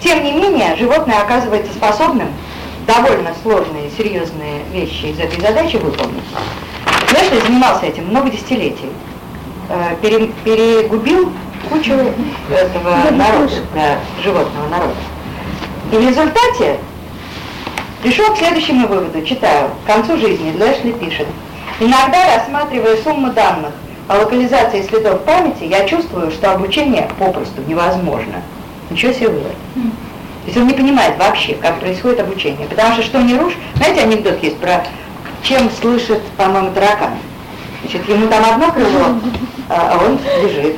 тем не менее, животное оказывается способным довольно сложные, серьезные вещи из этой задачи выполнить. Я занимался этим много десятилетий. Э, пере, перегубил кучу этого народа, да, животного народа. И в результате пришел к следующему выводу, читаю, к концу жизни Лэшли пишет. Иногда, рассматривая сумму данных о локализации следов памяти, я чувствую, что обучение попросту невозможно. Ничего себе вывод. То есть он не понимает вообще, как происходит обучение. Потому что что не рушь, знаете, анекдот есть про чем слышит, по-моему, таракан. Значит, ему там одно крыло, а он бежит.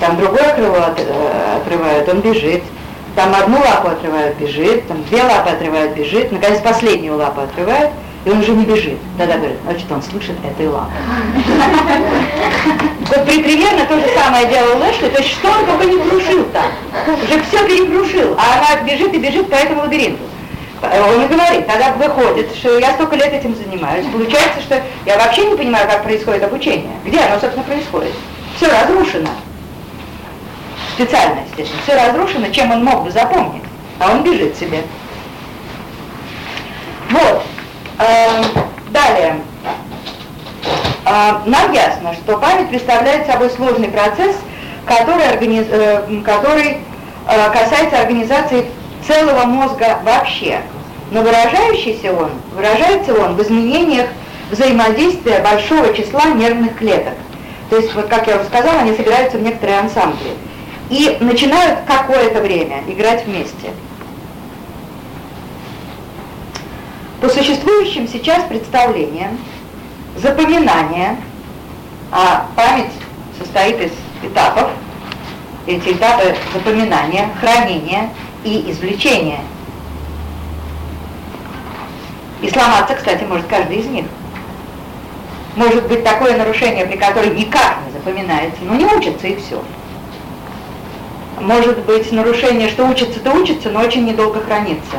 Там другое крыло от, э, отрывают, он бежит. Там одну лапу отрывают, бежит. Там две лапы отрывают, бежит. Наконец, последнюю лапу отрывают, и он уже не бежит. Тогда говорит, значит, он слышит этой лапы. Вот примерно то же самое делал Лэшли, то есть что он только не крушил там. Уже все перекрушил, а она бежит и бежит по этому лабиринту. Он и говорит, тогда выходит, что я столько лет этим занимаюсь. Получается, что я вообще не понимаю, как происходит обучение. Где оно, собственно, происходит? Все разрушено. Специально, естественно. Все разрушено, чем он мог бы запомнить. А он бежит себе. Вот. Эм, далее. А, нам ясно, что память представляет собой сложный процесс, который, организ... Э, который э, касается организации целого мозга вообще. Но выражающийся он, выражается он в изменениях взаимодействия большого числа нервных клеток. То есть, вот как я уже сказала, они собираются в некоторые ансамбли и начинают какое-то время играть вместе. По существующим сейчас представлениям, запоминание, а память состоит из этапов, эти этапы запоминания, хранения и извлечения. И сломаться, кстати, может каждый из них. Может быть такое нарушение, при котором никак не запоминается, но не учится и все. Может быть нарушение, что учится-то учится, но очень недолго хранится.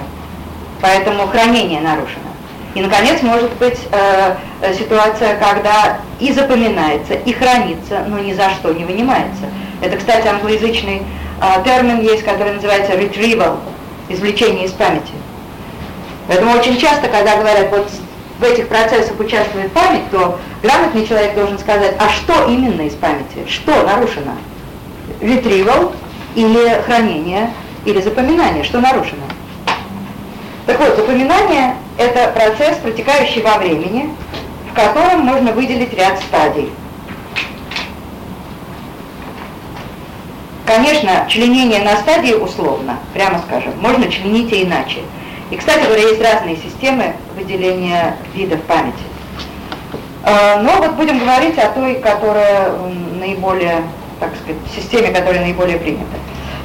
Поэтому хранение нарушено. И, наконец, может быть э, э, ситуация, когда и запоминается, и хранится, но ни за что не вынимается. Это, кстати, англоязычный э, термин есть, который называется retrieval, извлечение из памяти. Поэтому очень часто, когда говорят, вот в этих процессах участвует память, то грамотный человек должен сказать, а что именно из памяти, что нарушено? Retrieval или хранение, или запоминание, что нарушено? Так вот, запоминание – это процесс, протекающий во времени, в котором можно выделить ряд стадий. Конечно, членение на стадии условно, прямо скажем, можно членить и иначе. И, кстати говоря, есть разные системы выделения видов памяти. А, но вот будем говорить о той, которая наиболее, так сказать, системе, которая наиболее принята.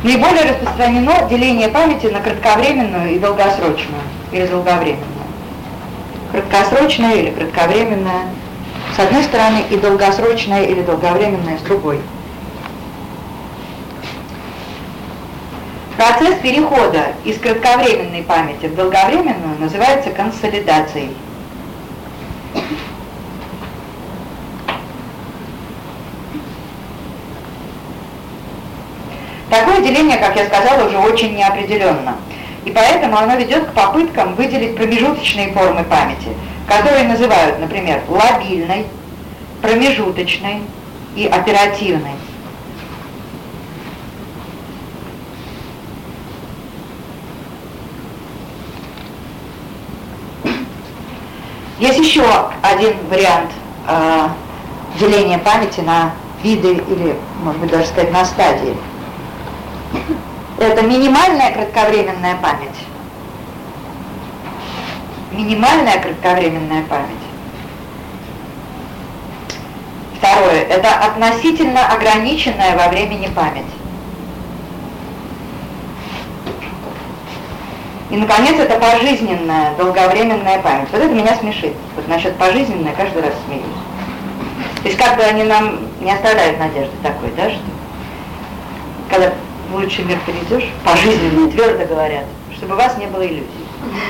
Наиболее распространено деление памяти на кратковременную и долгосрочную, или долговременную. Краткосрочная или кратковременная, с одной стороны, и долгосрочная или долговременная с другой. Процесс перехода из кратковременной памяти в долговременную называется консолидацией. Такое деление, как я сказала, уже очень неопределенно. И поэтому оно ведет к попыткам выделить промежуточные формы памяти, которые называют, например, лобильной, промежуточной и оперативной. Есть еще один вариант э, деления памяти на виды или, может быть, даже сказать, на стадии. Это минимальная кратковременная память. Минимальная кратковременная память. Второе. Это относительно ограниченная во времени память. И, наконец, это пожизненная, долговременная память. Вот это меня смешит. Вот насчет пожизненной каждый раз смеюсь. То есть как бы они нам не оставляют надежды такой, да, что когда в лучший мир перейдешь, пожизненно, твердо говорят, чтобы у вас не было иллюзий.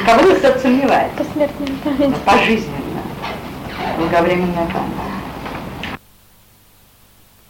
Будто кто-то сомневается. Посмертная память. Пожизненно. Долговременная память.